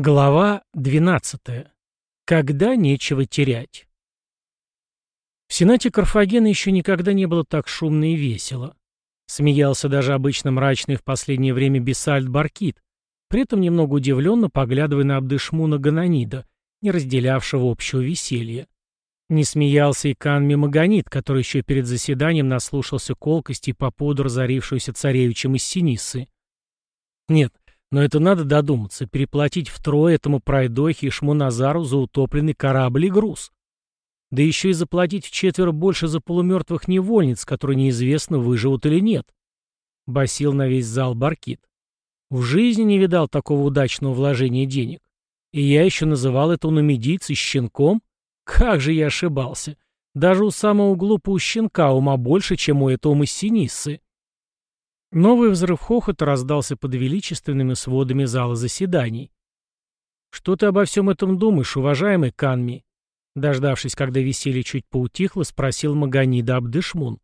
Глава 12. Когда нечего терять. В Сенате Карфагена еще никогда не было так шумно и весело. Смеялся даже обычно мрачный в последнее время Бесальд Баркит, при этом немного удивленно поглядывая на Абдышмуна Гананида, не разделявшего общего веселья. Не смеялся и Канми Магонит, который еще перед заседанием наслушался колкости по поводу разорившегося царевичем из Синисы. Нет, но это надо додуматься, переплатить втрое этому пройдохе и Шмуназару за утопленный корабль и груз. Да еще и заплатить в четверо больше за полумертвых невольниц, которые неизвестно, выживут или нет. Басил на весь зал Баркит. В жизни не видал такого удачного вложения денег. И я еще называл это нумидийцей щенком? Как же я ошибался. Даже у самого глупого щенка ума больше, чем у этого массиниссы. Новый взрыв хохота раздался под величественными сводами зала заседаний. «Что ты обо всем этом думаешь, уважаемый Канми?» Дождавшись, когда веселье чуть поутихло, спросил Маганида Абдышмун.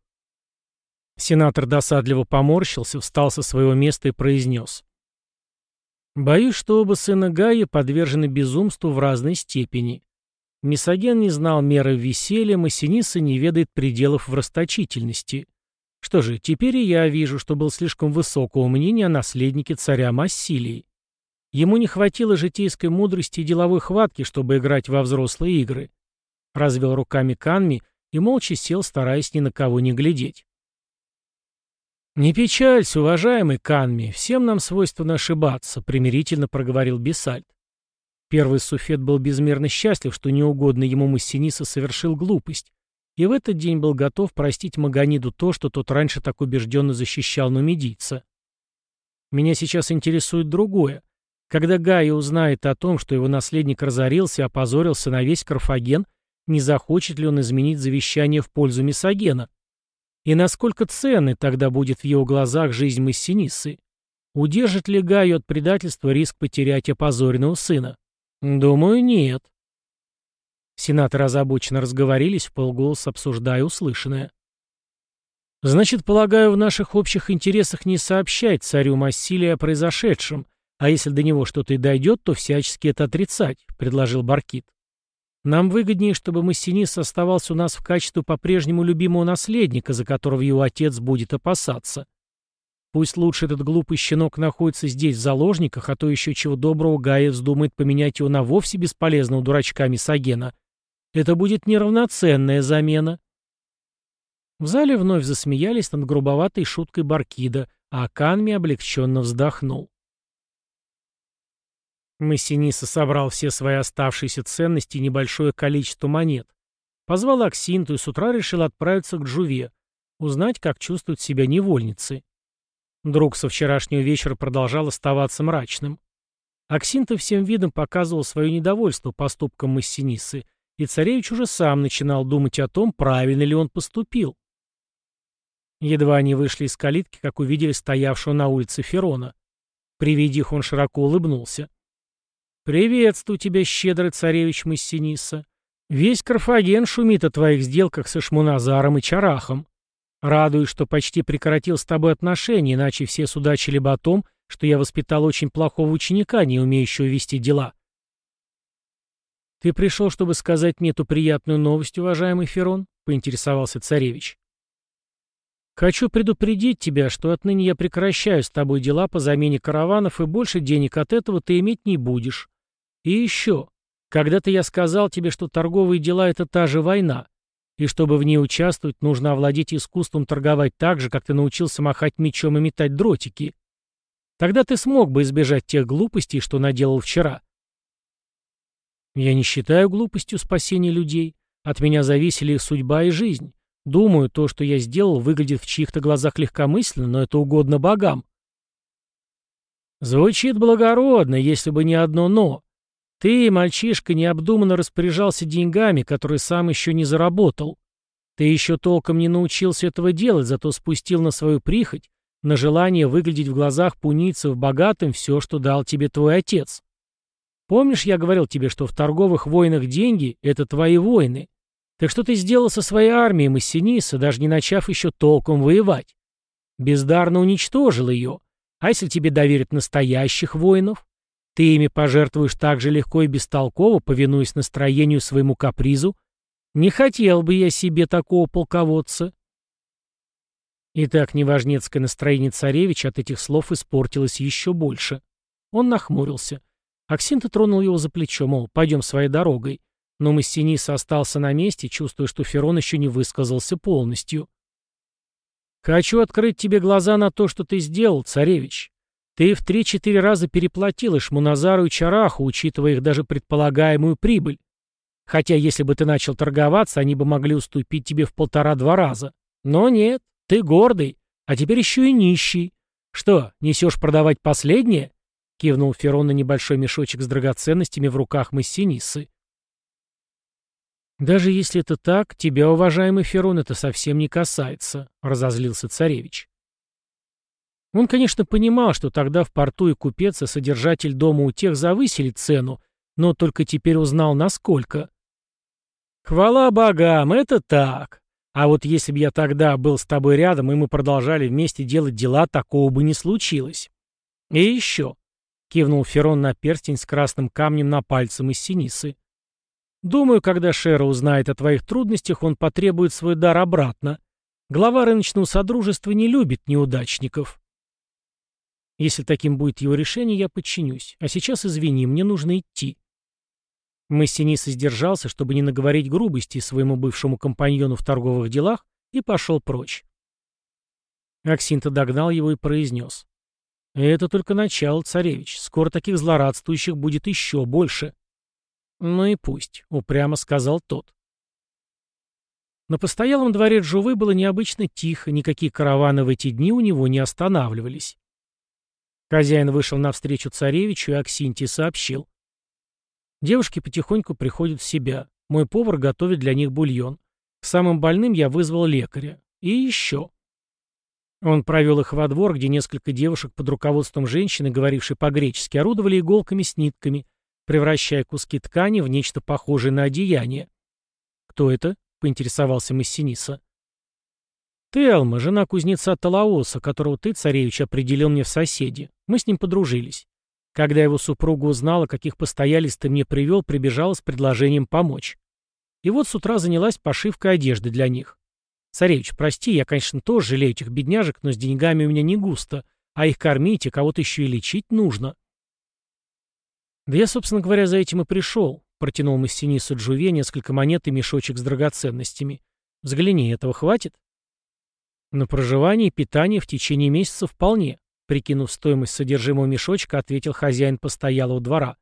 Сенатор досадливо поморщился, встал со своего места и произнес. «Боюсь, что оба сына Гая подвержены безумству в разной степени. Мисоген не знал меры веселья, Массиниса не ведает пределов в расточительности. Что же, теперь и я вижу, что был слишком высокого мнения о наследнике царя Массилии. Ему не хватило житейской мудрости и деловой хватки, чтобы играть во взрослые игры. Развел руками Канми и молча сел, стараясь ни на кого не глядеть. «Не печалься, уважаемый Канми, всем нам свойственно ошибаться», — примирительно проговорил Бесальд. Первый суфет был безмерно счастлив, что неугодный ему Массиниса совершил глупость, и в этот день был готов простить Маганиду то, что тот раньше так убежденно защищал нумидийца. Меня сейчас интересует другое. Когда Гая узнает о том, что его наследник разорился и опозорился на весь Карфаген, не захочет ли он изменить завещание в пользу Месогена? И насколько ценной тогда будет в его глазах жизнь Массиниссы? Удержит ли Гаю от предательства риск потерять опозоренного сына? Думаю, нет. Сенаторы озабоченно разговорились, в полголоса обсуждая услышанное. «Значит, полагаю, в наших общих интересах не сообщать царю Массилия о произошедшем, а если до него что-то и дойдет, то всячески это отрицать», — предложил Баркит. «Нам выгоднее, чтобы Массинис оставался у нас в качестве по-прежнему любимого наследника, за которого его отец будет опасаться. Пусть лучше этот глупый щенок находится здесь в заложниках, а то еще чего доброго Гая вздумает поменять его на вовсе бесполезного дурачка Мисогена, это будет неравноценная замена. В зале вновь засмеялись над грубоватой шуткой Баркида, а Канми облегченно вздохнул. Массиниса собрал все свои оставшиеся ценности и небольшое количество монет. Позвал Аксинту и с утра решил отправиться к Джуве, узнать, как чувствуют себя невольницы. Друг со вчерашнего вечера продолжал оставаться мрачным. Аксинта всем видом показывал свое недовольство поступком Массинисы и царевич уже сам начинал думать о том, правильно ли он поступил. Едва они вышли из калитки, как увидели стоявшего на улице Ферона. При виде их он широко улыбнулся. «Приветствую тебя, щедрый царевич Массиниса. Весь Карфаген шумит о твоих сделках со Шмуназаром и Чарахом. Радуюсь, что почти прекратил с тобой отношения, иначе все судачили бы о том, что я воспитал очень плохого ученика, не умеющего вести дела. «Ты пришел, чтобы сказать мне эту приятную новость, уважаемый Ферон?» — поинтересовался царевич. «Хочу предупредить тебя, что отныне я прекращаю с тобой дела по замене караванов, и больше денег от этого ты иметь не будешь. И еще, когда-то я сказал тебе, что торговые дела — это та же война, и чтобы в ней участвовать, нужно овладеть искусством торговать так же, как ты научился махать мечом и метать дротики. Тогда ты смог бы избежать тех глупостей, что наделал вчера. Я не считаю глупостью спасения людей. От меня зависели их судьба и жизнь. Думаю, то, что я сделал, выглядит в чьих-то глазах легкомысленно, но это угодно богам. Звучит благородно, если бы не одно «но». Ты, мальчишка, необдуманно распоряжался деньгами, которые сам еще не заработал. Ты еще толком не научился этого делать, зато спустил на свою прихоть, на желание выглядеть в глазах пунийцев богатым все, что дал тебе твой отец. Помнишь, я говорил тебе, что в торговых войнах деньги — это твои войны? Так что ты сделал со своей армией Массиниса, даже не начав еще толком воевать? Бездарно уничтожил ее. А если тебе доверят настоящих воинов? Ты ими пожертвуешь так же легко и бестолково, повинуясь настроению своему капризу? Не хотел бы я себе такого полководца. И так неважнецкое настроение царевича от этих слов испортилось еще больше. Он нахмурился. Аксинта тронул его за плечо, мол, пойдем своей дорогой. Но Массиниса остался на месте, чувствуя, что Ферон еще не высказался полностью. «Хочу открыть тебе глаза на то, что ты сделал, царевич. Ты в три-четыре раза переплатил Шмуназару и Чараху, учитывая их даже предполагаемую прибыль. Хотя если бы ты начал торговаться, они бы могли уступить тебе в полтора-два раза. Но нет, ты гордый, а теперь еще и нищий. Что, несешь продавать последнее?» — кивнул Ферон на небольшой мешочек с драгоценностями в руках Массинисы. «Даже если это так, тебя, уважаемый Ферон, это совсем не касается», — разозлился царевич. Он, конечно, понимал, что тогда в порту и купец, и содержатель дома у тех завысили цену, но только теперь узнал, насколько. «Хвала богам, это так. А вот если бы я тогда был с тобой рядом, и мы продолжали вместе делать дела, такого бы не случилось. И еще», — кивнул Ферон на перстень с красным камнем на пальцем из синисы. Думаю, когда Шера узнает о твоих трудностях, он потребует свой дар обратно. Глава рыночного содружества не любит неудачников. Если таким будет его решение, я подчинюсь. А сейчас извини, мне нужно идти. Массинис сдержался, чтобы не наговорить грубости своему бывшему компаньону в торговых делах, и пошел прочь. Аксинта догнал его и произнес. «Это только начало, царевич. Скоро таких злорадствующих будет еще больше». «Ну и пусть», — упрямо сказал тот. На постоялом дворе Джувы было необычно тихо, никакие караваны в эти дни у него не останавливались. Хозяин вышел навстречу царевичу и Аксинтии сообщил. Девушки потихоньку приходят в себя. Мой повар готовит для них бульон. К самым больным я вызвал лекаря. И еще. Он провел их во двор, где несколько девушек под руководством женщины, говорившей по-гречески, орудовали иголками с нитками, превращая куски ткани в нечто похожее на одеяние. «Кто это?» — поинтересовался Массиниса. «Телма, жена кузнеца Талаоса, которого ты, царевич, определил мне в соседи. Мы с ним подружились. Когда его супруга узнала, каких постоялец ты мне привел, прибежала с предложением помочь. И вот с утра занялась пошивкой одежды для них. Царевич, прости, я, конечно, тоже жалею этих бедняжек, но с деньгами у меня не густо, а их кормить и кого-то еще и лечить нужно. «Да я, собственно говоря, за этим и пришел», — протянул Массинису Джуве несколько монет и мешочек с драгоценностями. «Взгляни, этого хватит?» «На проживание и питание в течение месяца вполне», — прикинув стоимость содержимого мешочка, ответил хозяин постоялого двора.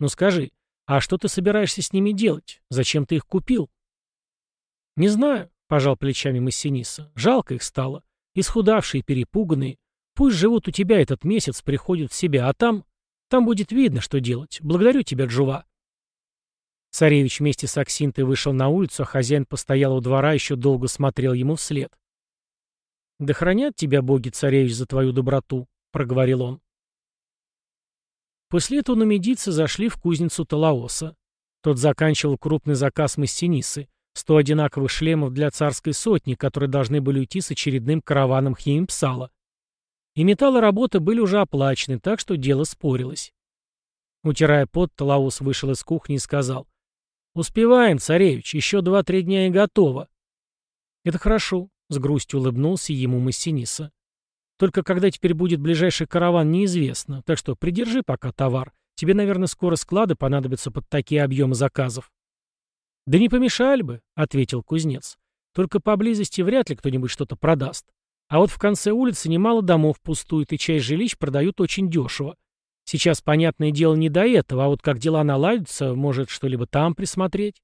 «Ну скажи, а что ты собираешься с ними делать? Зачем ты их купил?» «Не знаю», — пожал плечами Массиниса. «Жалко их стало. Исхудавшие, перепуганные. Пусть живут у тебя этот месяц, приходят в себя, а там там будет видно, что делать. Благодарю тебя, Джува. Царевич вместе с Аксинтой вышел на улицу, а хозяин постоял у двора еще долго смотрел ему вслед. «Да хранят тебя боги, царевич, за твою доброту», — проговорил он. После этого нумидийцы зашли в кузницу Талаоса. Тот заканчивал крупный заказ Массинисы, сто одинаковых шлемов для царской сотни, которые должны были уйти с очередным караваном Химпсала. И металлы работы были уже оплачены, так что дело спорилось. Утирая пот, Талаус вышел из кухни и сказал. «Успеваем, царевич, еще два-три дня и готово». «Это хорошо», — с грустью улыбнулся ему Массиниса. «Только когда теперь будет ближайший караван, неизвестно, так что придержи пока товар. Тебе, наверное, скоро склады понадобятся под такие объемы заказов». «Да не помешали бы», — ответил кузнец. «Только поблизости вряд ли кто-нибудь что-то продаст. А вот в конце улицы немало домов пустует, и часть жилищ продают очень дешево. Сейчас, понятное дело, не до этого, а вот как дела наладятся, может, что-либо там присмотреть?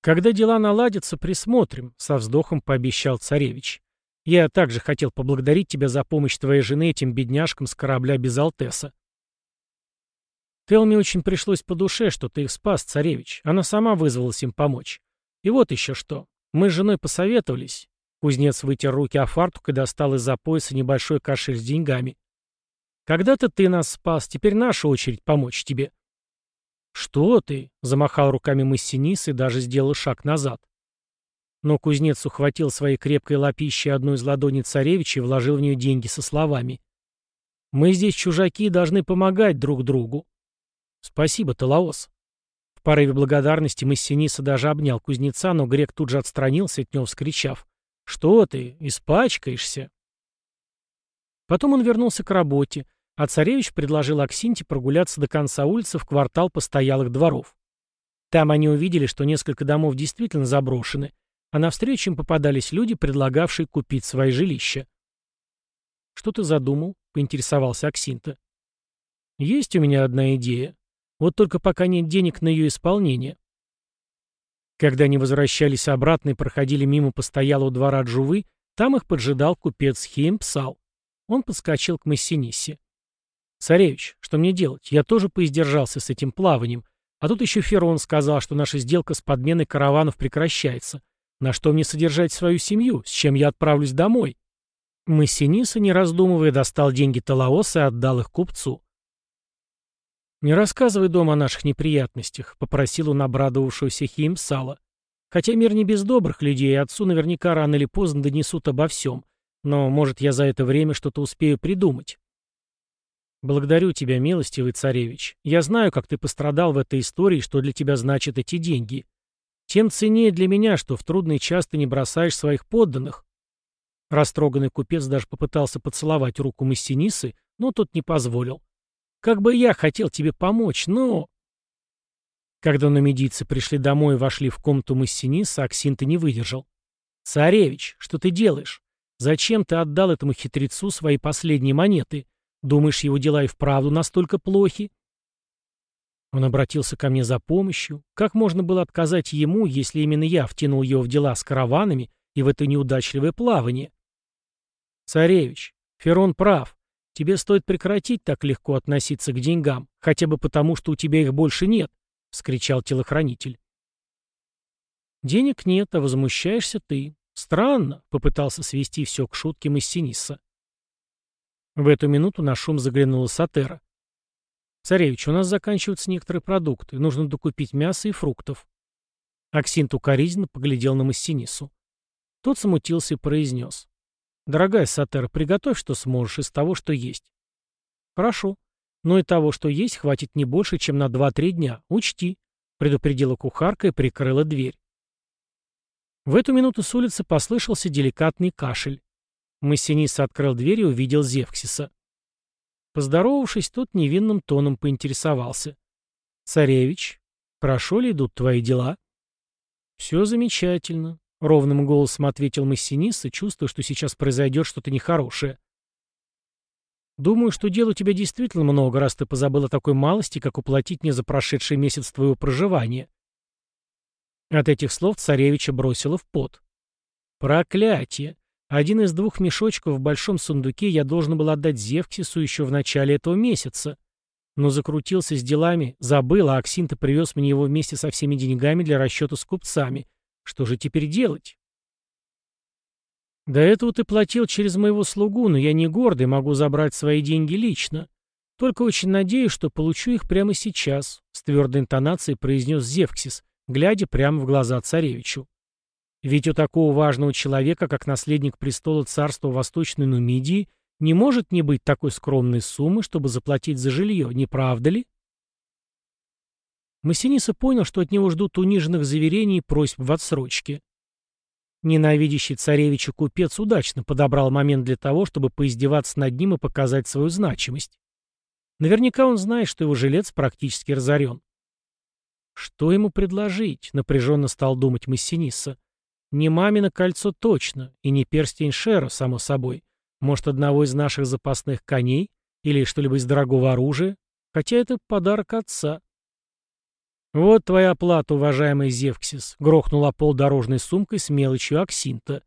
Когда дела наладятся, присмотрим, со вздохом пообещал царевич. Я также хотел поблагодарить тебя за помощь твоей жены этим бедняжкам с корабля без Алтеса. Телме очень пришлось по душе, что ты их спас, царевич. Она сама вызвалась им помочь. И вот еще что. Мы с женой посоветовались. Кузнец вытер руки о фартук и достал из-за пояса небольшой кошель с деньгами. «Когда-то ты нас спас, теперь наша очередь помочь тебе». «Что ты?» — замахал руками Массинис и даже сделал шаг назад. Но кузнец ухватил своей крепкой лапищей одну из ладоней царевича и вложил в нее деньги со словами. Мы здесь чужаки должны помогать друг другу. Спасибо, Талаос. В порыве благодарности Массиниса даже обнял кузнеца, но грек тут же отстранился от него, вскричав. «Что ты? Испачкаешься!» Потом он вернулся к работе, а царевич предложил Аксинте прогуляться до конца улицы в квартал постоялых дворов. Там они увидели, что несколько домов действительно заброшены, а навстречу им попадались люди, предлагавшие купить свои жилища. «Что ты задумал?» — поинтересовался Аксинта. «Есть у меня одна идея. Вот только пока нет денег на ее исполнение». Когда они возвращались обратно и проходили мимо постоялого двора Джувы, там их поджидал купец Хеймпсал. Он подскочил к Массинисе. «Царевич, что мне делать? Я тоже поиздержался с этим плаванием. А тут еще Ферон сказал, что наша сделка с подменой караванов прекращается. На что мне содержать свою семью? С чем я отправлюсь домой?» Массиниса, не раздумывая, достал деньги Талаоса и отдал их купцу. «Не рассказывай дома о наших неприятностях», — попросил он обрадовавшегося Химсала. «Хотя мир не без добрых людей, и отцу наверняка рано или поздно донесут обо всем. Но, может, я за это время что-то успею придумать». «Благодарю тебя, милостивый царевич. Я знаю, как ты пострадал в этой истории, что для тебя значат эти деньги. Тем ценнее для меня, что в трудный час ты не бросаешь своих подданных. Растроганный купец даже попытался поцеловать руку Массинисы, но тот не позволил. «Как бы я хотел тебе помочь, но...» Когда нумидийцы пришли домой и вошли в комнату Массиниса, Аксинта не выдержал. «Царевич, что ты делаешь? Зачем ты отдал этому хитрецу свои последние монеты? Думаешь, его дела и вправду настолько плохи?» Он обратился ко мне за помощью. Как можно было отказать ему, если именно я втянул его в дела с караванами и в это неудачливое плавание? «Царевич, Ферон прав. Тебе стоит прекратить так легко относиться к деньгам, хотя бы потому, что у тебя их больше нет», — вскричал телохранитель. «Денег нет, а возмущаешься ты. Странно», — попытался свести все к шутке Массиниса. В эту минуту на шум заглянула Сатера. «Царевич, у нас заканчиваются некоторые продукты. Нужно докупить мясо и фруктов». Аксинт укоризненно поглядел на Массинису. Тот смутился и произнес. «Дорогая Сатера, приготовь, что сможешь, из того, что есть». «Хорошо. Но и того, что есть, хватит не больше, чем на 2-3 дня. Учти», — предупредила кухарка и прикрыла дверь. В эту минуту с улицы послышался деликатный кашель. Массиниса открыл дверь и увидел Зевксиса. Поздоровавшись, тот невинным тоном поинтересовался. «Царевич, хорошо ли идут твои дела?» «Все замечательно. Ровным голосом ответил Массиниса, чувствуя, что сейчас произойдет что-то нехорошее. «Думаю, что дел у тебя действительно много, раз ты позабыл о такой малости, как уплатить мне за прошедший месяц твоего проживания». От этих слов царевича бросило в пот. «Проклятие! Один из двух мешочков в большом сундуке я должен был отдать Зевксису еще в начале этого месяца. Но закрутился с делами, забыл, а Аксинта привез мне его вместе со всеми деньгами для расчета с купцами. Что же теперь делать? До этого ты платил через моего слугу, но я не гордый, могу забрать свои деньги лично. Только очень надеюсь, что получу их прямо сейчас, с твердой интонацией произнес Зевксис, глядя прямо в глаза царевичу. Ведь у такого важного человека, как наследник престола царства Восточной Нумидии, не может не быть такой скромной суммы, чтобы заплатить за жилье, не правда ли? Массиниса понял, что от него ждут униженных заверений и просьб в отсрочке. Ненавидящий царевича купец удачно подобрал момент для того, чтобы поиздеваться над ним и показать свою значимость. Наверняка он знает, что его жилец практически разорен. Что ему предложить? Напряженно стал думать Массиниса. Не мамино кольцо точно, и не перстень Шера, само собой. Может, одного из наших запасных коней? Или что-либо из дорогого оружия? Хотя это подарок отца. «Вот твоя оплата, уважаемый Зевксис», — грохнула пол дорожной сумкой с мелочью Аксинта.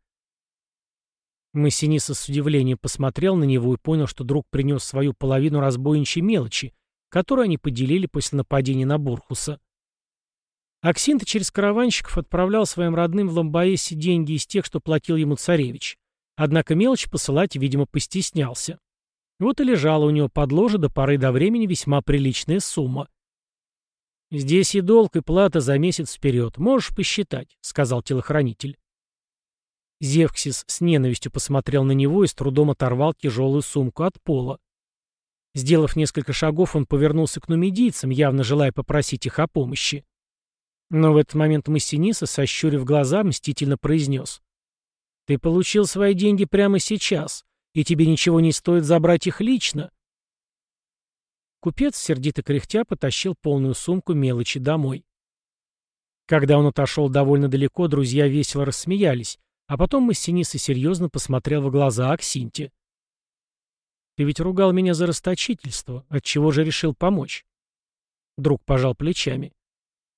Массиниса с удивлением посмотрел на него и понял, что друг принес свою половину разбойничьей мелочи, которую они поделили после нападения на Бурхуса. Аксинта через караванщиков отправлял своим родным в Ламбаесе деньги из тех, что платил ему царевич. Однако мелочь посылать, видимо, постеснялся. Вот и лежала у него под ложе до поры до времени весьма приличная сумма. «Здесь и долг, и плата за месяц вперед. Можешь посчитать», — сказал телохранитель. Зевксис с ненавистью посмотрел на него и с трудом оторвал тяжелую сумку от пола. Сделав несколько шагов, он повернулся к нумидийцам, явно желая попросить их о помощи. Но в этот момент Массиниса, сощурив глаза, мстительно произнес. «Ты получил свои деньги прямо сейчас, и тебе ничего не стоит забрать их лично». Купец, сердито кряхтя, потащил полную сумку мелочи домой. Когда он отошел довольно далеко, друзья весело рассмеялись, а потом Массиниса серьезно посмотрел в глаза Аксинте. «Ты ведь ругал меня за расточительство, отчего же решил помочь?» Друг пожал плечами.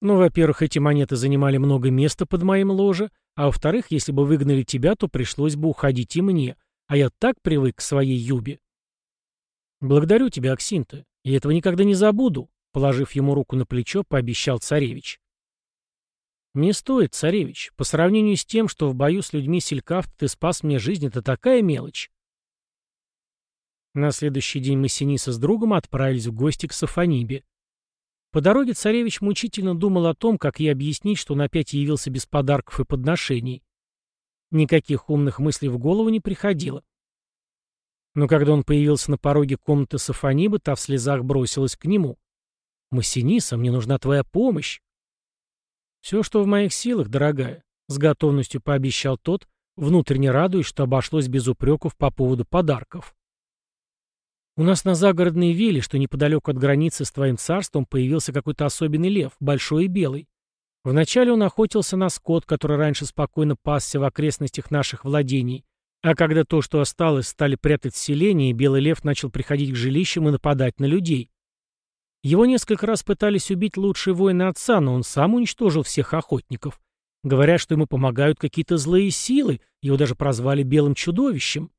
Ну, во-первых, эти монеты занимали много места под моим ложе, а во-вторых, если бы выгнали тебя, то пришлось бы уходить и мне, а я так привык к своей юбе. Благодарю тебя, Аксинта, и этого никогда не забуду, положив ему руку на плечо, пообещал царевич. Не стоит, царевич, по сравнению с тем, что в бою с людьми Селькафт ты спас мне жизнь, это такая мелочь. На следующий день мы с Синиса с другом отправились в гости к Сафонибе. По дороге царевич мучительно думал о том, как ей объяснить, что он опять явился без подарков и подношений. Никаких умных мыслей в голову не приходило. Но когда он появился на пороге комнаты Сафонибы, та в слезах бросилась к нему. «Массиниса, мне нужна твоя помощь». «Все, что в моих силах, дорогая», — с готовностью пообещал тот, внутренне радуясь, что обошлось без упреков по поводу подарков. У нас на загородной вилле, что неподалеку от границы с твоим царством, появился какой-то особенный лев, большой и белый. Вначале он охотился на скот, который раньше спокойно пасся в окрестностях наших владений, а когда то, что осталось, стали прятать в селении, белый лев начал приходить к жилищам и нападать на людей. Его несколько раз пытались убить лучшие воины отца, но он сам уничтожил всех охотников. Говорят, что ему помогают какие-то злые силы, его даже прозвали белым чудовищем.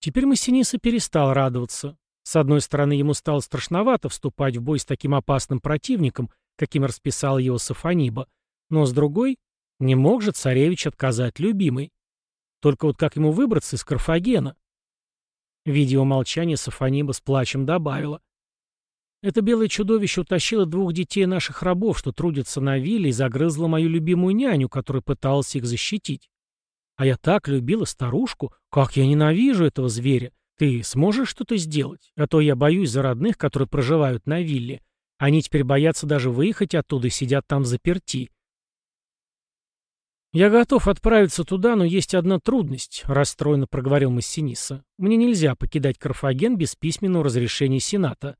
Теперь Массиниса перестал радоваться. С одной стороны, ему стало страшновато вступать в бой с таким опасным противником, каким расписал его Сафониба, но с другой, не мог же царевич отказать любимой. Только вот как ему выбраться из Карфагена? Видя его молчание, Сафониба с плачем добавила. Это белое чудовище утащило двух детей наших рабов, что трудятся на вилле, и загрызло мою любимую няню, которая пыталась их защитить. А я так любила старушку. Как я ненавижу этого зверя. Ты сможешь что-то сделать? А то я боюсь за родных, которые проживают на вилле. Они теперь боятся даже выехать оттуда и сидят там заперти. «Я готов отправиться туда, но есть одна трудность», — расстроенно проговорил Массиниса. «Мне нельзя покидать Карфаген без письменного разрешения Сената».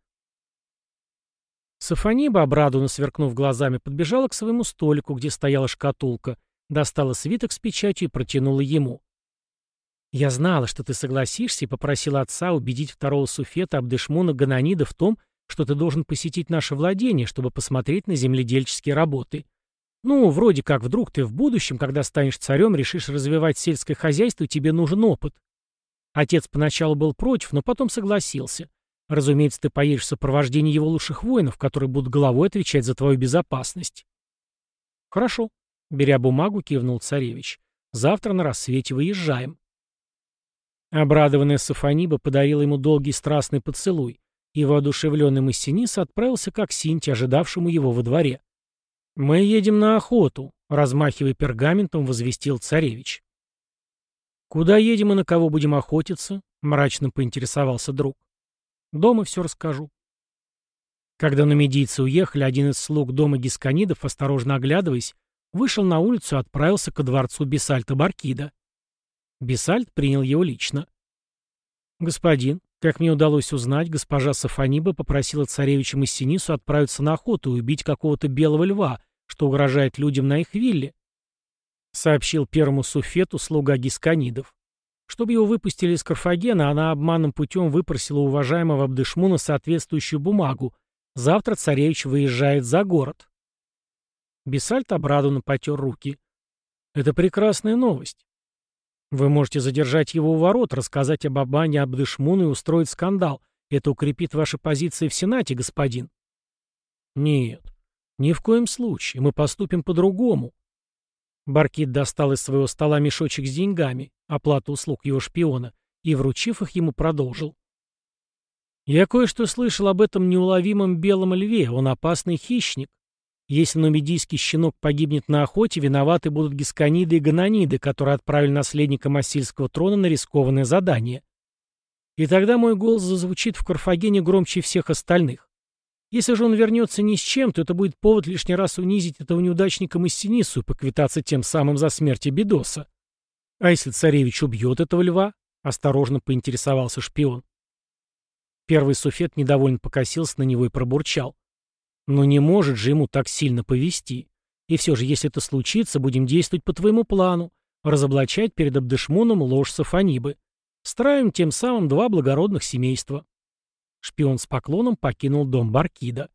Сафониба, обрадованно сверкнув глазами, подбежала к своему столику, где стояла шкатулка — достала свиток с печатью и протянула ему. «Я знала, что ты согласишься, и попросила отца убедить второго суфета Абдышмуна Гананида в том, что ты должен посетить наше владение, чтобы посмотреть на земледельческие работы. Ну, вроде как вдруг ты в будущем, когда станешь царем, решишь развивать сельское хозяйство, тебе нужен опыт. Отец поначалу был против, но потом согласился. Разумеется, ты поедешь в сопровождении его лучших воинов, которые будут головой отвечать за твою безопасность. Хорошо, Беря бумагу, кивнул царевич. «Завтра на рассвете выезжаем». Обрадованная Сафониба подарила ему долгий страстный поцелуй, и воодушевленный Массинис отправился к Аксинте, ожидавшему его во дворе. «Мы едем на охоту», — размахивая пергаментом, возвестил царевич. «Куда едем и на кого будем охотиться?» — мрачно поинтересовался друг. «Дома все расскажу». Когда нумидийцы уехали, один из слуг дома гисканидов, осторожно оглядываясь, вышел на улицу и отправился ко дворцу Бесальта Баркида. Бесальт принял его лично. «Господин, как мне удалось узнать, госпожа Сафаниба попросила царевича Массинису отправиться на охоту и убить какого-то белого льва, что угрожает людям на их вилле», — сообщил первому суфету слуга Гисканидов. Чтобы его выпустили из Карфагена, она обманным путем выпросила у уважаемого Абдышмуна соответствующую бумагу. Завтра царевич выезжает за город. Бесальт обрадованно потер руки. «Это прекрасная новость. Вы можете задержать его у ворот, рассказать об Абане Абдышмуну и устроить скандал. Это укрепит ваши позиции в Сенате, господин». «Нет, ни в коем случае. Мы поступим по-другому». Баркит достал из своего стола мешочек с деньгами, оплату услуг его шпиона, и, вручив их, ему продолжил. «Я кое-что слышал об этом неуловимом белом льве. Он опасный хищник. Если нумидийский щенок погибнет на охоте, виноваты будут гисканиды и гананиды, которые отправили наследника Массильского трона на рискованное задание. И тогда мой голос зазвучит в Карфагене громче всех остальных. Если же он вернется ни с чем, то это будет повод лишний раз унизить этого неудачника Массинису и поквитаться тем самым за смерть Бедоса. А если царевич убьет этого льва? Осторожно поинтересовался шпион. Первый суфет недовольно покосился на него и пробурчал. Но не может же ему так сильно повести. И все же, если это случится, будем действовать по твоему плану, разоблачать перед Абдышмуном ложь Сафанибы. Строим тем самым два благородных семейства. Шпион с поклоном покинул дом Баркида.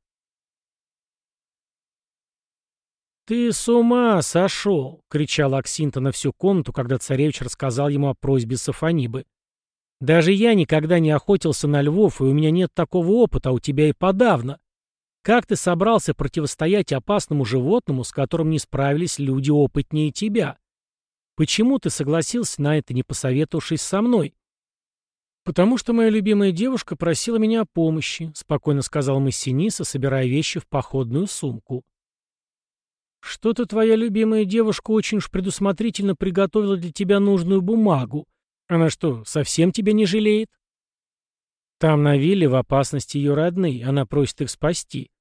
«Ты с ума сошел!» — кричал Аксинта на всю комнату, когда царевич рассказал ему о просьбе Сафанибы. «Даже я никогда не охотился на львов, и у меня нет такого опыта, а у тебя и подавно. Как ты собрался противостоять опасному животному, с которым не справились люди опытнее тебя? Почему ты согласился на это, не посоветовавшись со мной?» «Потому что моя любимая девушка просила меня о помощи», — спокойно сказал Массиниса, собирая вещи в походную сумку. «Что-то твоя любимая девушка очень уж предусмотрительно приготовила для тебя нужную бумагу. Она что, совсем тебя не жалеет?» «Там на вилле в опасности ее родные, она просит их спасти».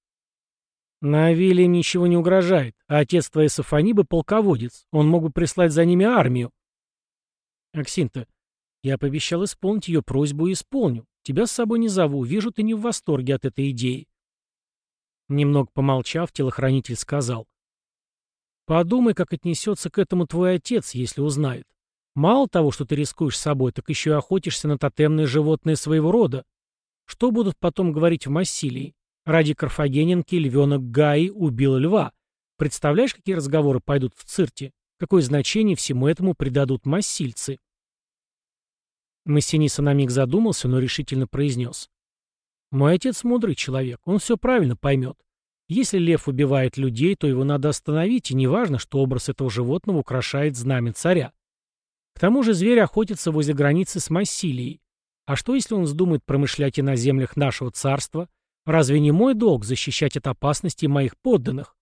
«На вилле им ничего не угрожает, а отец твоей Сафонибы — полководец, он мог бы прислать за ними армию». «Аксинта, я пообещал исполнить ее просьбу и исполню. Тебя с собой не зову, вижу, ты не в восторге от этой идеи. Немного помолчав, телохранитель сказал. Подумай, как отнесется к этому твой отец, если узнает. Мало того, что ты рискуешь собой, так еще и охотишься на тотемные животные своего рода. Что будут потом говорить в Массилии? Ради карфагененки львенок Гаи убил льва. Представляешь, какие разговоры пойдут в цирте? Какое значение всему этому придадут массильцы? Массиниса на миг задумался, но решительно произнес. «Мой отец мудрый человек, он все правильно поймет. Если лев убивает людей, то его надо остановить, и неважно, что образ этого животного украшает знамя царя. К тому же зверь охотится возле границы с Массилией. А что, если он вздумает промышлять и на землях нашего царства? Разве не мой долг защищать от опасности моих подданных?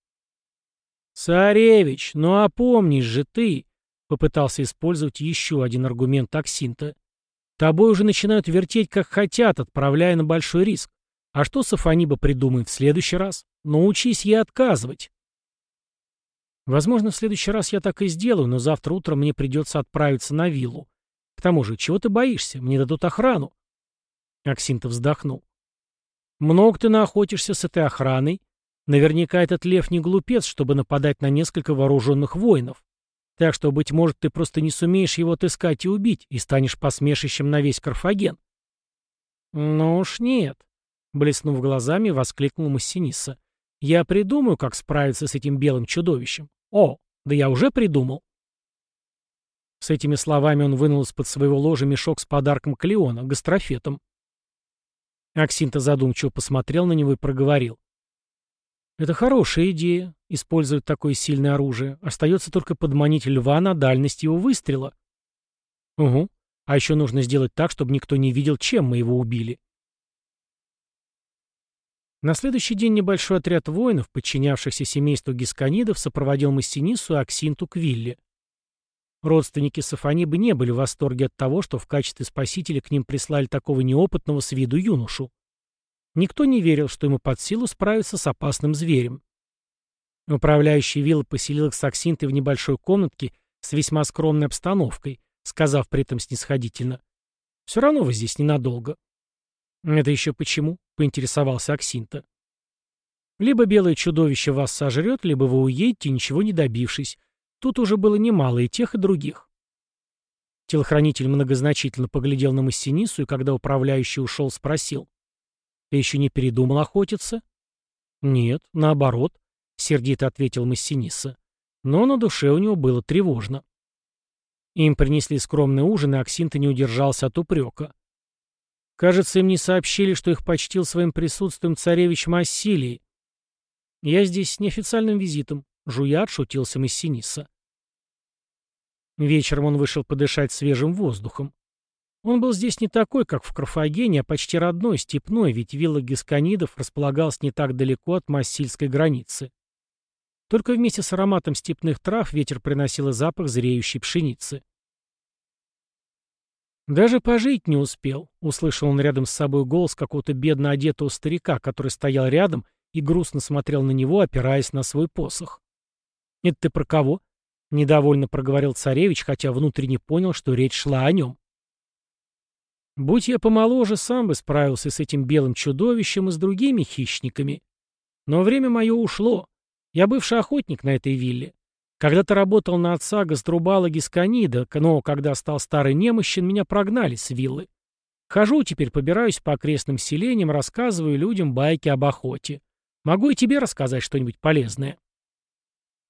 «Царевич, ну опомнись же ты!» — попытался использовать еще один аргумент таксинта. Тобой уже начинают вертеть как хотят, отправляя на большой риск. А что Сафониба придумает в следующий раз? Научись ей отказывать. Возможно, в следующий раз я так и сделаю, но завтра утром мне придется отправиться на виллу. К тому же, чего ты боишься? Мне дадут охрану. Аксинта вздохнул. Много ты наохотишься с этой охраной. Наверняка этот лев не глупец, чтобы нападать на несколько вооруженных воинов. Так что, быть может, ты просто не сумеешь его отыскать и убить, и станешь посмешищем на весь Карфаген. Ну уж нет, блеснув глазами, воскликнул Массиниса. Я придумаю, как справиться с этим белым чудовищем. О, да я уже придумал. С этими словами он вынул из-под своего ложа мешок с подарком Клеона, гастрофетом. Аксинта задумчиво посмотрел на него и проговорил. Это хорошая идея, использовать такое сильное оружие. Остается только подманить льва на дальность его выстрела. Угу. А еще нужно сделать так, чтобы никто не видел, чем мы его убили. На следующий день небольшой отряд воинов, подчинявшихся семейству гисканидов, сопроводил Массинису и Аксинту к вилле. Родственники Сафонибы не были в восторге от того, что в качестве спасителя к ним прислали такого неопытного с виду юношу. Никто не верил, что ему под силу справиться с опасным зверем. Управляющий виллы поселил их с Аксинтой в небольшой комнатке с весьма скромной обстановкой, сказав при этом снисходительно. «Все равно вы здесь ненадолго». «Это еще почему?» — поинтересовался Аксинта. «Либо белое чудовище вас сожрет, либо вы уедете, ничего не добившись. Тут уже было немало и тех, и других». Телохранитель многозначительно поглядел на Массинису и, когда управляющий ушел, спросил. Ты еще не передумал охотиться? Нет, наоборот, сердито ответил Массиниса. Но на душе у него было тревожно. Им принесли скромный ужин, и Аксинта не удержался от упрека. Кажется, им не сообщили, что их почтил своим присутствием царевич Массилий. Я здесь с неофициальным визитом, жуя отшутился Массиниса. Вечером он вышел подышать свежим воздухом. Он был здесь не такой, как в Карфагене, а почти родной, степной, ведь вилла Гисканидов располагалась не так далеко от Массильской границы. Только вместе с ароматом степных трав ветер приносил запах зреющей пшеницы. «Даже пожить не успел», — услышал он рядом с собой голос какого-то бедно одетого старика, который стоял рядом и грустно смотрел на него, опираясь на свой посох. «Это ты про кого?» — недовольно проговорил царевич, хотя внутренне понял, что речь шла о нем. «Будь я помоложе, сам бы справился с этим белым чудовищем и с другими хищниками. Но время мое ушло. Я бывший охотник на этой вилле. Когда-то работал на отца Гаструбала Гисканида, но когда стал старый немощен, меня прогнали с виллы. Хожу теперь, побираюсь по окрестным селениям, рассказываю людям байки об охоте. Могу и тебе рассказать что-нибудь полезное.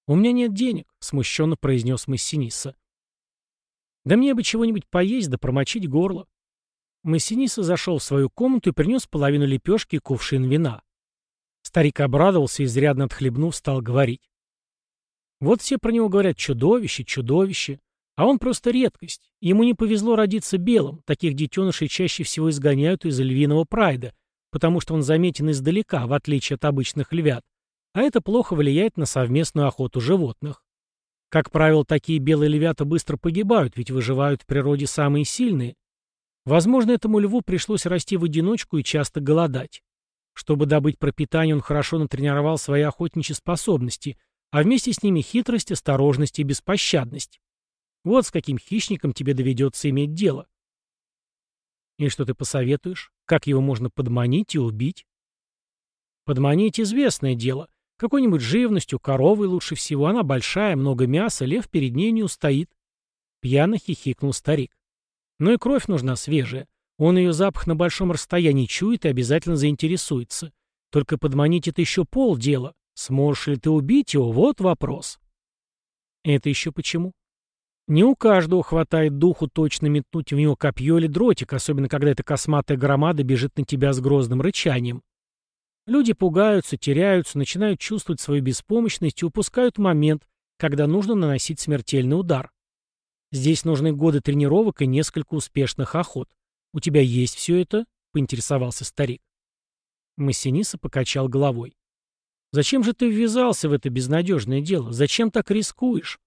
«У меня нет денег», — смущенно произнес Массиниса. «Да мне бы чего-нибудь поесть да промочить горло». Массиниса зашел в свою комнату и принес половину лепешки и кувшин вина. Старик обрадовался и, изрядно отхлебнув, стал говорить. Вот все про него говорят «чудовище, чудовище». А он просто редкость. Ему не повезло родиться белым. Таких детенышей чаще всего изгоняют из львиного прайда, потому что он заметен издалека, в отличие от обычных львят. А это плохо влияет на совместную охоту животных. Как правило, такие белые львята быстро погибают, ведь выживают в природе самые сильные. Возможно, этому льву пришлось расти в одиночку и часто голодать. Чтобы добыть пропитание, он хорошо натренировал свои охотничьи способности – а вместе с ними хитрость, осторожность и беспощадность. Вот с каким хищником тебе доведется иметь дело. И что ты посоветуешь? Как его можно подманить и убить? Подманить известное дело. Какой-нибудь живностью, коровой лучше всего. Она большая, много мяса, лев перед ней не устоит. Пьяно хихикнул старик. Но и кровь нужна свежая. Он ее запах на большом расстоянии чует и обязательно заинтересуется. Только подманить это еще полдела. Сможешь ли ты убить его? Вот вопрос. Это еще почему? Не у каждого хватает духу точно метнуть в него копье или дротик, особенно когда эта косматая громада бежит на тебя с грозным рычанием. Люди пугаются, теряются, начинают чувствовать свою беспомощность и упускают момент, когда нужно наносить смертельный удар. Здесь нужны годы тренировок и несколько успешных охот. У тебя есть все это? — поинтересовался старик. Массиниса покачал головой. Зачем же ты ввязался в это безнадежное дело? Зачем так рискуешь?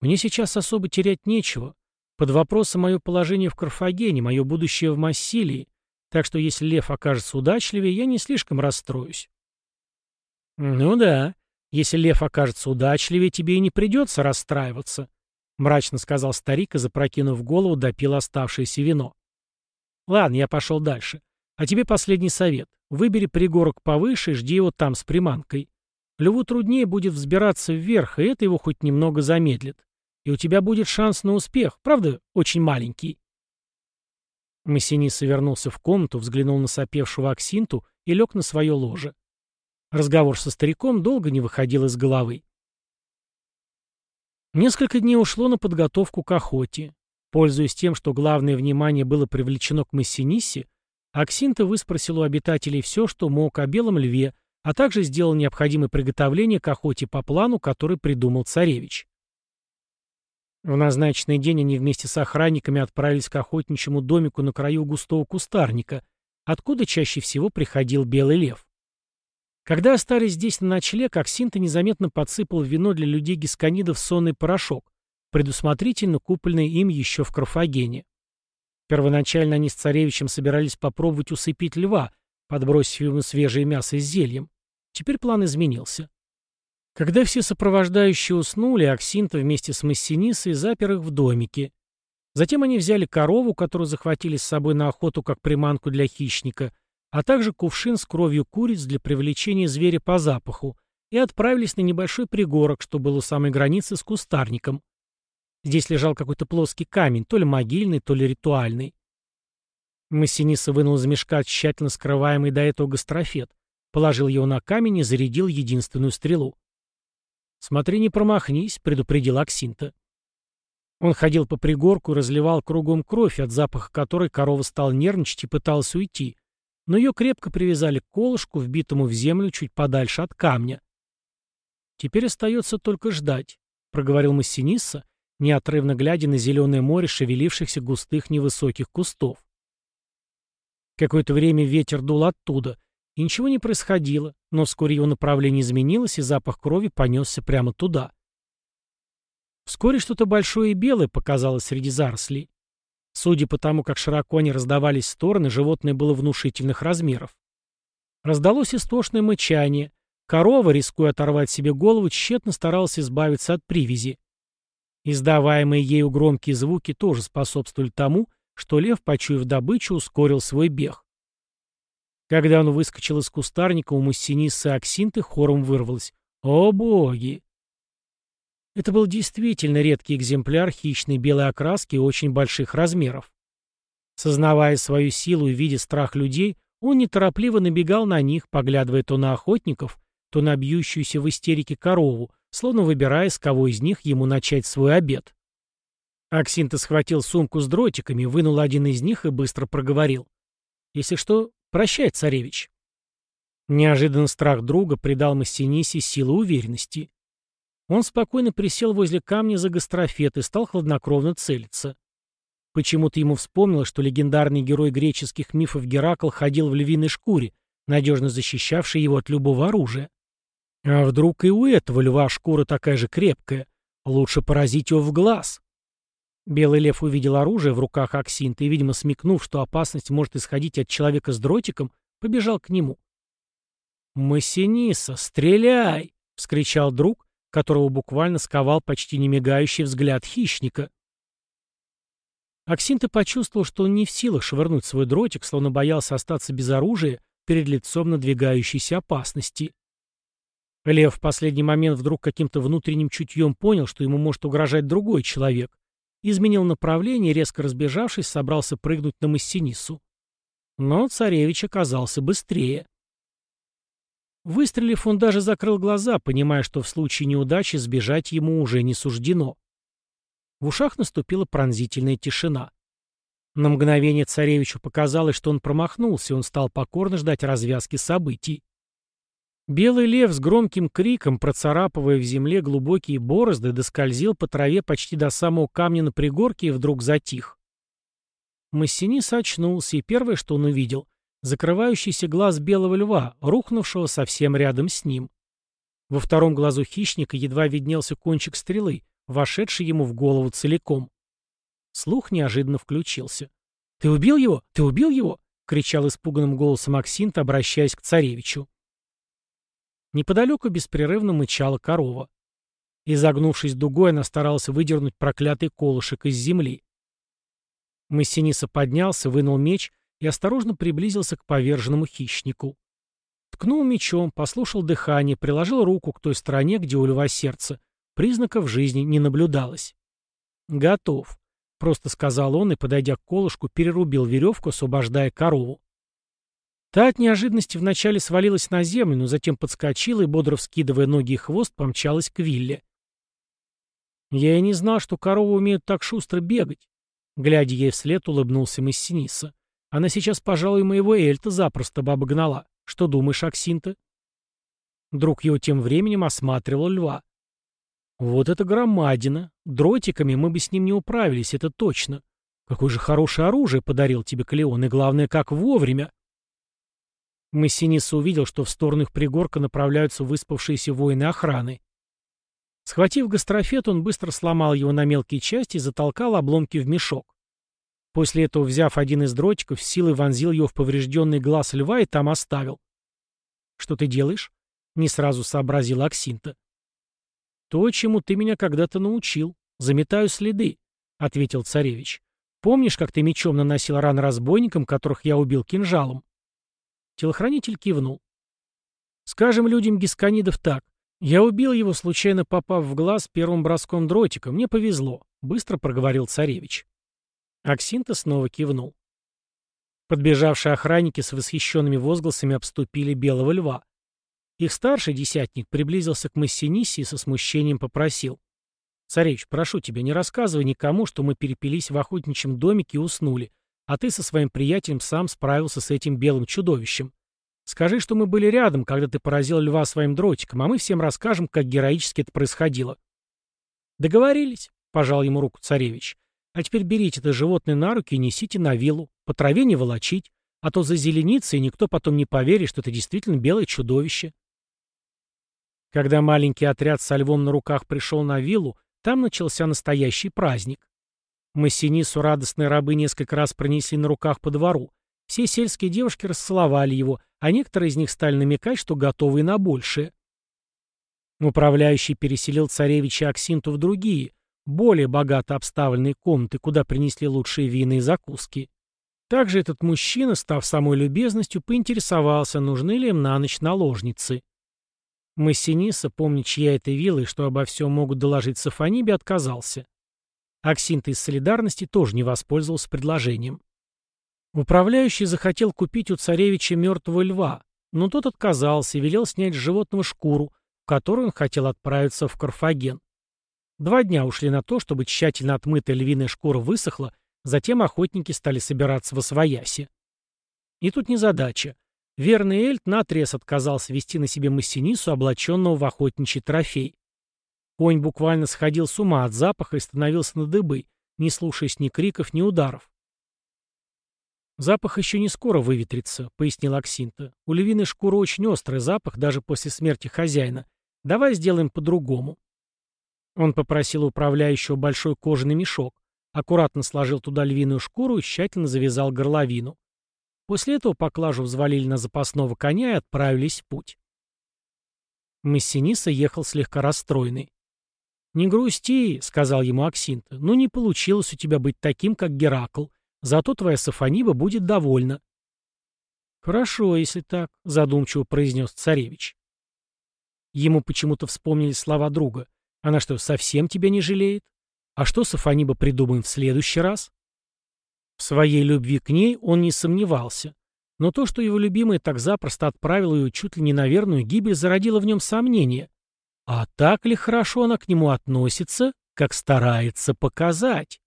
Мне сейчас особо терять нечего. Под вопросом мое положение в Карфагене, мое будущее в Массилии. Так что если лев окажется удачливее, я не слишком расстроюсь. Ну да, если лев окажется удачливее, тебе и не придется расстраиваться, мрачно сказал старик и, запрокинув голову, допил оставшееся вино. Ладно, я пошел дальше. А тебе последний совет. Выбери пригорок повыше и жди его там с приманкой. Льву труднее будет взбираться вверх, и это его хоть немного замедлит. И у тебя будет шанс на успех, правда, очень маленький. Массиниса вернулся в комнату, взглянул на сопевшего Аксинту и лег на свое ложе. Разговор со стариком долго не выходил из головы. Несколько дней ушло на подготовку к охоте. Пользуясь тем, что главное внимание было привлечено к Массинисе, Аксинта выспросил у обитателей все, что мог о белом льве, а также сделал необходимые приготовления к охоте по плану, который придумал царевич. В назначенный день они вместе с охранниками отправились к охотничьему домику на краю густого кустарника, откуда чаще всего приходил белый лев. Когда остались здесь на ночлег, Аксинта незаметно подсыпал в вино для людей гисканидов сонный порошок, предусмотрительно купленный им еще в Карфагене. Первоначально они с царевичем собирались попробовать усыпить льва, подбросив ему свежее мясо с зельем. Теперь план изменился. Когда все сопровождающие уснули, Аксинта вместе с Массинисой запер их в домике. Затем они взяли корову, которую захватили с собой на охоту как приманку для хищника, а также кувшин с кровью куриц для привлечения зверя по запаху, и отправились на небольшой пригорок, что был у самой границы с кустарником. Здесь лежал какой-то плоский камень, то ли могильный, то ли ритуальный. Массиниса вынул из мешка тщательно скрываемый до этого гастрофет, положил его на камень и зарядил единственную стрелу. «Смотри, не промахнись», — предупредил Аксинта. Он ходил по пригорку и разливал кругом кровь, от запаха которой корова стала нервничать и пыталась уйти, но ее крепко привязали к колышку, вбитому в землю чуть подальше от камня. «Теперь остается только ждать», — проговорил Массиниса неотрывно глядя на зеленое море шевелившихся густых невысоких кустов. Какое-то время ветер дул оттуда, и ничего не происходило, но вскоре его направление изменилось, и запах крови понесся прямо туда. Вскоре что-то большое и белое показалось среди зарослей. Судя по тому, как широко они раздавались в стороны, животное было внушительных размеров. Раздалось истошное мычание. Корова, рискуя оторвать себе голову, тщетно старалась избавиться от привязи. Издаваемые ею громкие звуки тоже способствовали тому, что лев, почуяв добычу, ускорил свой бег. Когда он выскочил из кустарника, у Массинисы Аксинты хором вырвалось «О боги!». Это был действительно редкий экземпляр хищной белой окраски и очень больших размеров. Сознавая свою силу и видя страх людей, он неторопливо набегал на них, поглядывая то на охотников, то на бьющуюся в истерике корову, словно выбирая, с кого из них ему начать свой обед. Аксинта схватил сумку с дротиками, вынул один из них и быстро проговорил. «Если что, прощай, царевич». Неожиданно страх друга придал Массинисе силу уверенности. Он спокойно присел возле камня за гастрофет и стал хладнокровно целиться. Почему-то ему вспомнилось, что легендарный герой греческих мифов Геракл ходил в львиной шкуре, надежно защищавшей его от любого оружия. А вдруг и у этого льва шкура такая же крепкая? Лучше поразить его в глаз. Белый лев увидел оружие в руках Аксинта и, видимо, смекнув, что опасность может исходить от человека с дротиком, побежал к нему. «Массиниса, стреляй!» — вскричал друг, которого буквально сковал почти немигающий взгляд хищника. Аксинта почувствовал, что он не в силах швырнуть свой дротик, словно боялся остаться без оружия перед лицом надвигающейся опасности. Лев в последний момент вдруг каким-то внутренним чутьем понял, что ему может угрожать другой человек, изменил направление резко разбежавшись, собрался прыгнуть на Массинису. Но царевич оказался быстрее. Выстрелив, он даже закрыл глаза, понимая, что в случае неудачи сбежать ему уже не суждено. В ушах наступила пронзительная тишина. На мгновение царевичу показалось, что он промахнулся, и он стал покорно ждать развязки событий. Белый лев с громким криком, процарапывая в земле глубокие борозды, доскользил по траве почти до самого камня на пригорке и вдруг затих. Массинис очнулся, и первое, что он увидел, закрывающийся глаз белого льва, рухнувшего совсем рядом с ним. Во втором глазу хищника едва виднелся кончик стрелы, вошедший ему в голову целиком. Слух неожиданно включился. «Ты убил его? Ты убил его?» — кричал испуганным голосом Аксинт, обращаясь к царевичу. Неподалеку беспрерывно мычала корова. Изогнувшись дугой, она старалась выдернуть проклятый колышек из земли. Массиниса поднялся, вынул меч и осторожно приблизился к поверженному хищнику. Ткнул мечом, послушал дыхание, приложил руку к той стороне, где у льва сердце. Признаков жизни не наблюдалось. «Готов», — просто сказал он и, подойдя к колышку, перерубил веревку, освобождая корову. Та от неожиданности вначале свалилась на землю, но затем подскочила и, бодро вскидывая ноги и хвост, помчалась к вилле. «Я и не знал, что коровы умеют так шустро бегать», — глядя ей вслед, улыбнулся Массиниса. Она сейчас, пожалуй, моего Эльта запросто бы обогнала. Что думаешь, Аксинта?» Друг его тем временем осматривал льва. «Вот это громадина! Дротиками мы бы с ним не управились, это точно. Какое же хорошее оружие подарил тебе Калеон, и главное, как вовремя!» Массиниса увидел, что в сторону их пригорка направляются выспавшиеся воины охраны. Схватив гастрофет, он быстро сломал его на мелкие части и затолкал обломки в мешок. После этого, взяв один из дротиков, силой вонзил его в поврежденный глаз льва и там оставил. «Что ты делаешь?» — не сразу сообразил Аксинта. «То, чему ты меня когда-то научил. Заметаю следы», — ответил царевич. «Помнишь, как ты мечом наносил раны разбойникам, которых я убил кинжалом?» Телохранитель кивнул. «Скажем людям гисканидов так. Я убил его, случайно попав в глаз первым броском дротика. Мне повезло», — быстро проговорил царевич. Аксинта снова кивнул. Подбежавшие охранники с восхищенными возгласами обступили белого льва. Их старший десятник приблизился к Массинисе и со смущением попросил. «Царевич, прошу тебя, не рассказывай никому, что мы перепились в охотничьем домике и уснули, а ты со своим приятелем сам справился с этим белым чудовищем. Скажи, что мы были рядом, когда ты поразил льва своим дротиком, а мы всем расскажем, как героически это происходило». «Договорились», — пожал ему руку царевич. А теперь берите это животное на руки и несите на виллу. По траве не волочить, а то зазеленится, и никто потом не поверит, что это действительно белое чудовище. Когда маленький отряд со львом на руках пришел на виллу, там начался настоящий праздник. Массинису радостные рабы несколько раз пронесли на руках по двору. Все сельские девушки расцеловали его, а некоторые из них стали намекать, что готовы и на большее. Управляющий переселил царевича Аксинту в другие, более богато обставленные комнаты, куда принесли лучшие вина и закуски. Также этот мужчина, став самой любезностью, поинтересовался, нужны ли им на ночь наложницы. Массиниса, помня, чья это вилла и что обо всем могут доложить Сафонибе, отказался. Аксинта из солидарности тоже не воспользовался предложением. Управляющий захотел купить у царевича мертвого льва, но тот отказался и велел снять с животного шкуру, в которую он хотел отправиться в Карфаген. Два дня ушли на то, чтобы тщательно отмытая львиная шкура высохла, затем охотники стали собираться в Освояси. И тут незадача. Верный Эльт наотрез отказался вести на себе массинису, облаченного в охотничий трофей. Конь буквально сходил с ума от запаха и становился на дыбы, не слушаясь ни криков, ни ударов. «Запах еще не скоро выветрится», — пояснил Аксинта. «У львиной шкуры очень острый запах, даже после смерти хозяина. Давай сделаем по-другому». Он попросил управляющего большой кожаный мешок, аккуратно сложил туда львиную шкуру и тщательно завязал горловину. После этого поклажу взвалили на запасного коня и отправились в путь. Массиниса ехал слегка расстроенный. «Не грусти», — сказал ему Аксинта, — «ну не получилось у тебя быть таким, как Геракл. Зато твоя Сафониба будет довольна». «Хорошо, если так», — задумчиво произнес царевич. Ему почему-то вспомнили слова друга. «Она что, совсем тебя не жалеет? А что Сафониба придумаем в следующий раз?» В своей любви к ней он не сомневался. Но то, что его любимая так запросто отправила ее чуть ли не на верную гибель, зародило в нем сомнение. А так ли хорошо она к нему относится, как старается показать?